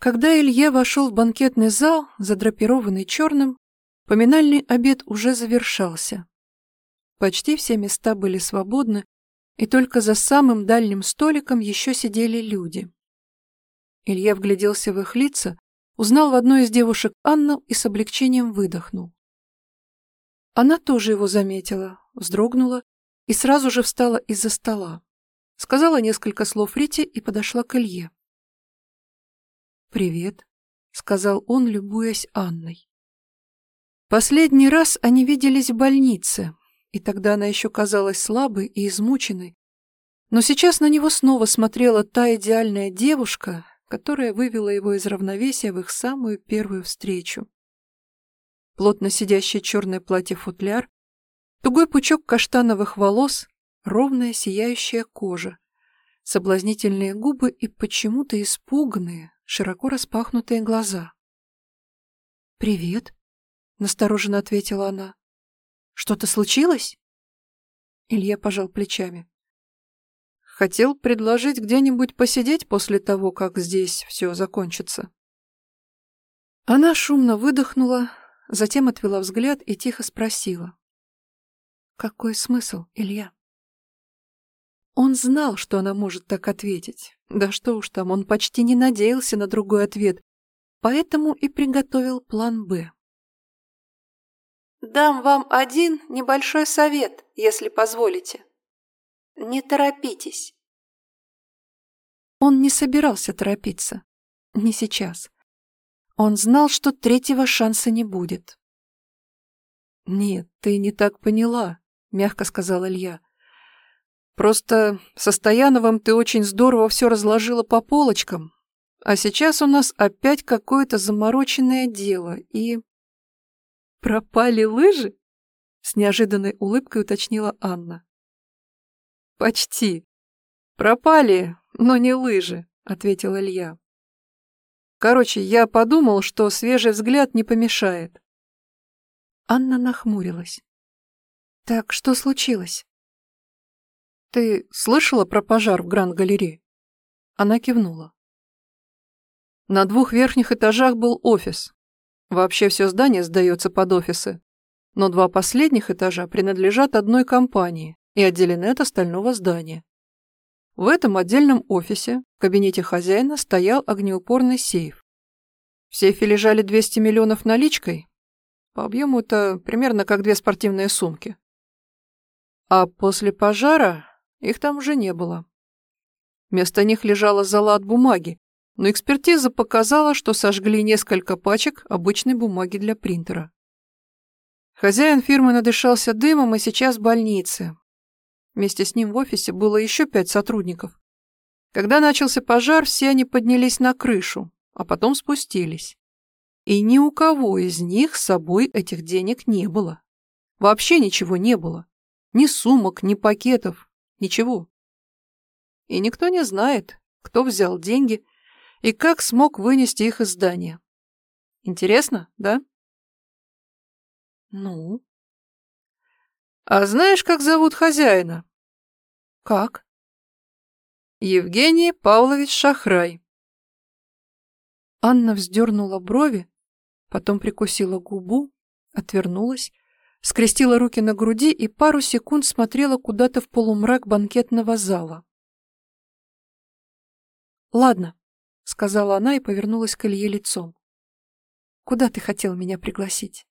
Когда Илья вошел в банкетный зал, задрапированный черным, поминальный обед уже завершался. Почти все места были свободны, и только за самым дальним столиком еще сидели люди. Илья вгляделся в их лица, узнал в одной из девушек Анну и с облегчением выдохнул. Она тоже его заметила, вздрогнула и сразу же встала из-за стола. Сказала несколько слов Рите и подошла к Илье. «Привет», — сказал он, любуясь Анной. Последний раз они виделись в больнице, и тогда она еще казалась слабой и измученной. Но сейчас на него снова смотрела та идеальная девушка, которая вывела его из равновесия в их самую первую встречу. Плотно сидящее черное платье-футляр, тугой пучок каштановых волос, ровная сияющая кожа, соблазнительные губы и почему-то испуганные, широко распахнутые глаза. «Привет», — настороженно ответила она. «Что-то случилось?» Илья пожал плечами. «Хотел предложить где-нибудь посидеть после того, как здесь все закончится». Она шумно выдохнула, затем отвела взгляд и тихо спросила. «Какой смысл, Илья?» Он знал, что она может так ответить. Да что уж там, он почти не надеялся на другой ответ, поэтому и приготовил план «Б». «Дам вам один небольшой совет, если позволите. Не торопитесь». Он не собирался торопиться. Не сейчас. Он знал, что третьего шанса не будет. «Нет, ты не так поняла», — мягко сказал Илья. Просто со Стояновым ты очень здорово все разложила по полочкам, а сейчас у нас опять какое-то замороченное дело, и... Пропали лыжи? С неожиданной улыбкой уточнила Анна. Почти. Пропали, но не лыжи, ответил Илья. Короче, я подумал, что свежий взгляд не помешает. Анна нахмурилась. Так что случилось? «Ты слышала про пожар в Гранд-галерее?» Она кивнула. На двух верхних этажах был офис. Вообще все здание сдается под офисы. Но два последних этажа принадлежат одной компании и отделены от остального здания. В этом отдельном офисе, в кабинете хозяина, стоял огнеупорный сейф. В сейфе лежали 200 миллионов наличкой. По объему это примерно как две спортивные сумки. А после пожара их там уже не было. Вместо них лежала зала от бумаги, но экспертиза показала, что сожгли несколько пачек обычной бумаги для принтера. Хозяин фирмы надышался дымом и сейчас в больнице. Вместе с ним в офисе было еще пять сотрудников. Когда начался пожар, все они поднялись на крышу, а потом спустились. И ни у кого из них с собой этих денег не было. Вообще ничего не было. Ни сумок, ни пакетов, Ничего. И никто не знает, кто взял деньги и как смог вынести их из здания. Интересно, да? Ну? А знаешь, как зовут хозяина? Как? Евгений Павлович Шахрай. Анна вздернула брови, потом прикусила губу, отвернулась скрестила руки на груди и пару секунд смотрела куда-то в полумрак банкетного зала. «Ладно», — сказала она и повернулась к Илье лицом. «Куда ты хотел меня пригласить?»